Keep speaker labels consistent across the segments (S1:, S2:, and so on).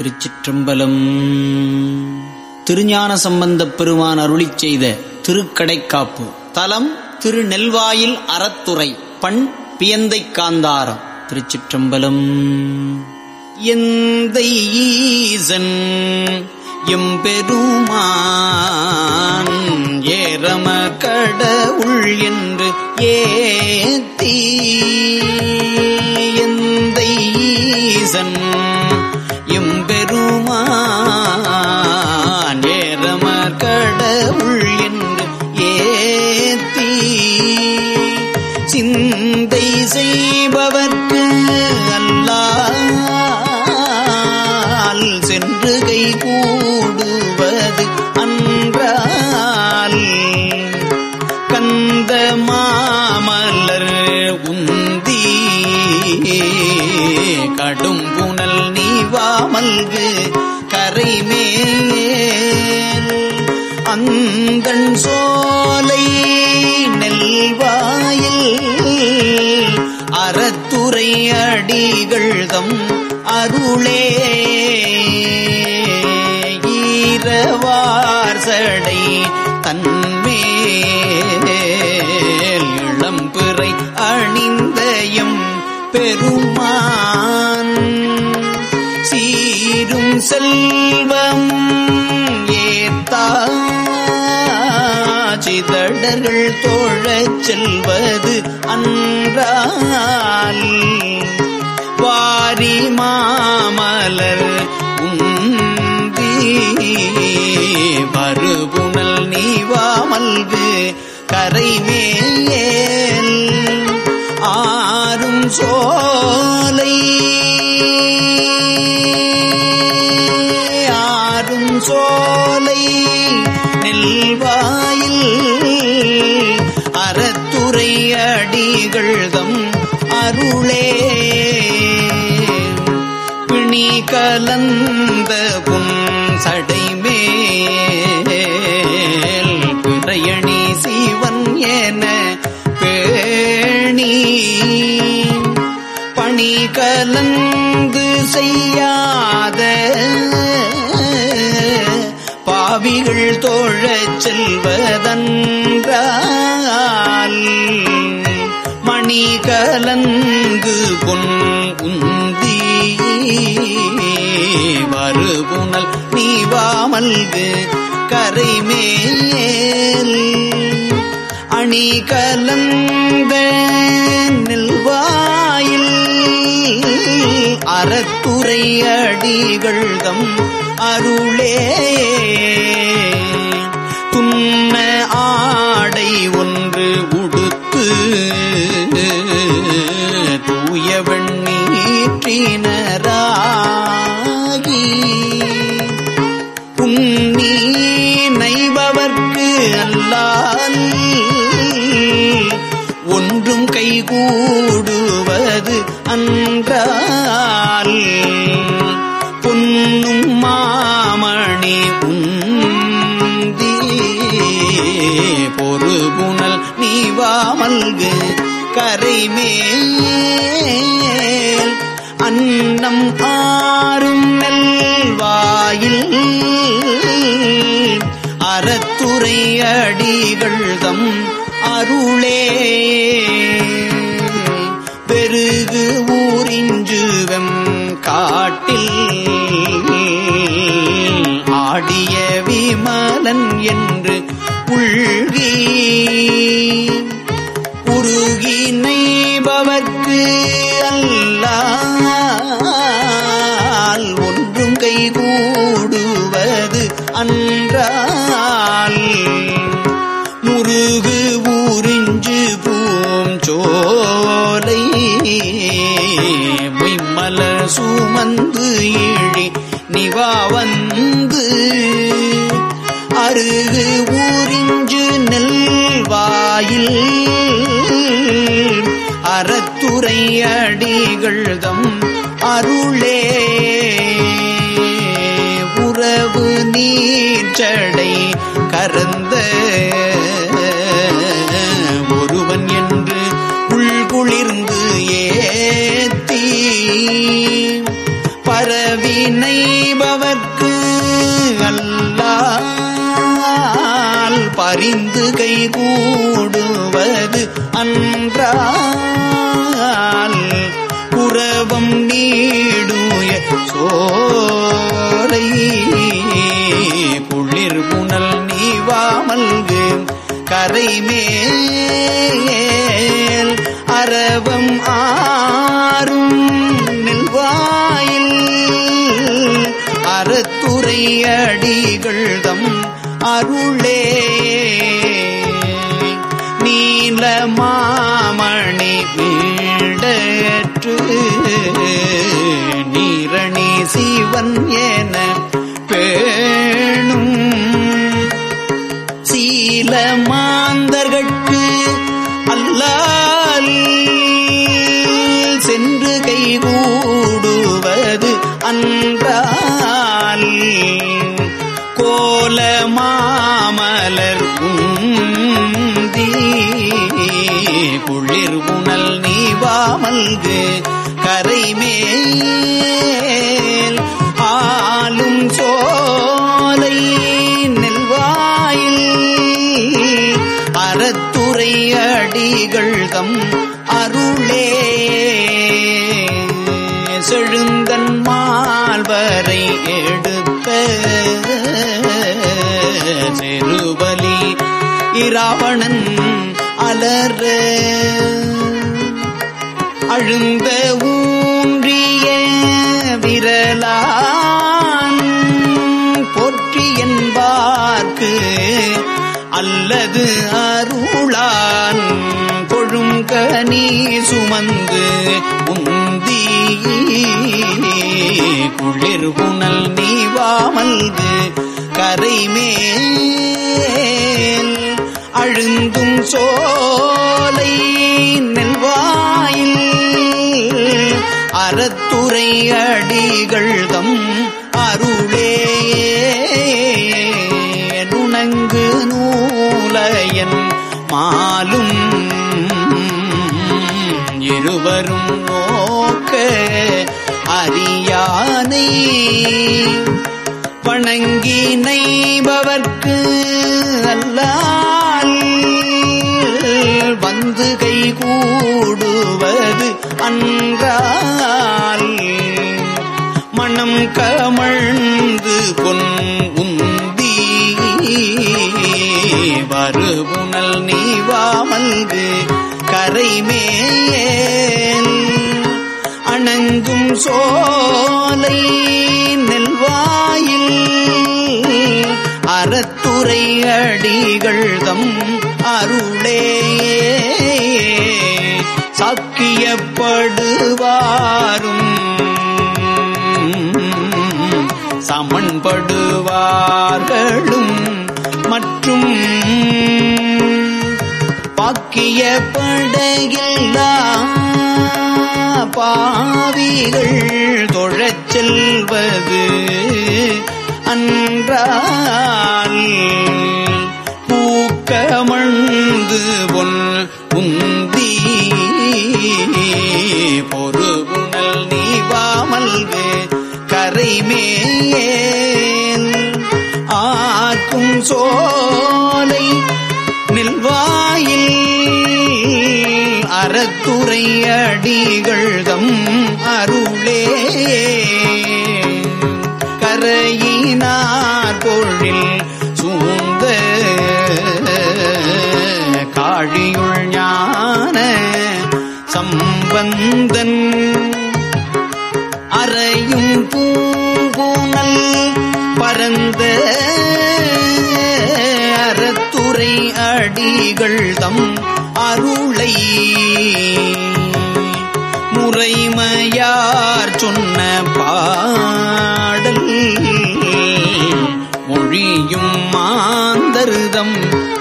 S1: திருச்சிற்றம்பலம். திருஞான சம்பந்தப் பெருமான் அருளி செய்த திருக்கடைக்காப்பு. தலம் திருநெல்வாயில் அறத்துறை பண் பியந்தை காந்தாரம். திருச்சிற்றம்பலம். எந்த ஈசன் எம்பெருமான் ஏரம கடவுள் என்று ஏத்தி. எந்த ஈசன் சிந்தை செய்பவர்க்கு அல்லால் சென்று கை கூடுவது அன்றால். கந்த மாமலர் உந்தி கடும் புனல் நீவாமல்கு கரைமே அந்தன் சோலை நெல்வா அடிகள்தம் அருளே. ஈரவார் சடை தன்மேல் இளம்பிறை அணிந்தயம் பெருமான். சீரும் செல்வம் ஏத்தாச்சிதடர்கள் தோழச் செல்வது அன்றால். வாரி மாமலர் உந்தி மறுபுணல் நீவாமல்கு கரைமேல். ஆறும் சோலை சடைமேல் பிறையணி சிவன் என பேணி. பணி கலந்து செய்யாத பாவிகள் தோழச் செல்வதன்றால் மணி கலந்து பொன் நீவாமல்கு கரைமேல் அணி கலந்த நெல்வாயில் அறத்துறை அடிகள்தம் அருளே. அல்லால் ஒன்றும் கைகூடுவது அன்றால். பொன்னும் மாமணி உந்தி பொறுகுணல் நீவாமல்கு கரைமேல் அன்னம் ஆறும் நெல்வாயில் அறத்துறை அடிகள்தம் அருளே. பெருகு ஊரிஞ்சுவம் காட்டில் ஆடிய விமலன் என்று உள்கி. உருகி நெய்பவர்க்கு அல்லால் ஒன்றும் கைகூடுவது அன்றா முருகு ஊரிஞ்சு பூம் சோலை. மொய்மலர் சுமந்து இழி நிவா வந்து. அருகு ஊரிஞ்சு நெல் வாயில். அறத்துறை அடிகள்தம் அருளே. செடை கரந்த ஒருவன் என்று உள்குளிர்ந்து ஏத்தி பரவினைபவர்க்கு அல்லால் பரிந்து கைகூடுவது அன்றால் குரவம் நீடுய சோலை கரைமேல் அரவம் ஆறும் நெல்வாயில் அறத்துறை அடிகள் தம் அருளே. நீல மாமணி வீடற்று நீரணி சிவன் ஏ நீவாமல்கு கரைமேல் ஆளும் சோலை நெல்வாயில் அறத்துறை அடிகள் தம் அருளே. செழுந்தன் மால்வரை எடுத்த செருபலி இராவணன் அலற. அழுந்த ஊன்றிய விரலான் பொற்றி என்பார்க்கு அல்லது அருளான் கொழுங்கனி சுமந்து உந்தி குளிர் புனல் நீவாமல்கு கரைமேல் அழுந்தும் சோலை அறத்துறை அடிகள் தம் அருளே. நுணங்கு நூலையன் மாலும் இருவரும் நோக்க அறியானை. வணங்கி நைபவர்க்கு கமழ்ந்து பொன் உந்தி. வருபுனல் நீவாமல்கு கரைமேல் அணங்கும் சோலை நெல்வாயில். அறத்துறை அடிகள் தம் அருளே. சாக்கியப்படுவாரும். சமன்படுவார்களும் மற்றும் பாக்கிய படையில்லா பாவிகள் தொழச் செல்வது அன்றால். சோலை நில்வாயில் அறத்துறை அடிகள் அருளே. கரையினார் பொழில் சூந்த காழியுள் ஞான சம்பந்தன் அறையும் பூங்கூனல் பரந்த அடிகள் தம் அருளை. முறைமையார் சொன்ன பாடல் மொழியும் மாந்தருதம்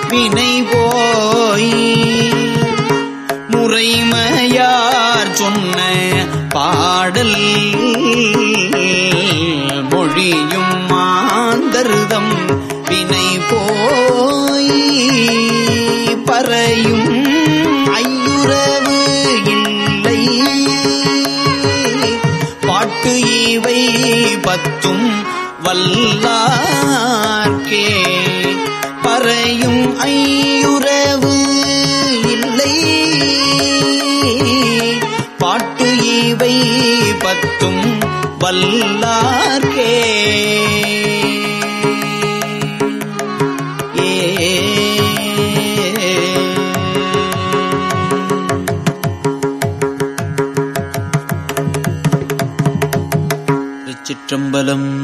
S1: வினை போய் முறைமையார் சொன்ன பாடல் மொழியும் பத்தும் வல்லார்க்கே. பறையும் ஐயுறவு இல்லை. பாட்டு இவை பத்தும் வல்லார்க்கே. திருச்சிற்றம்பலம்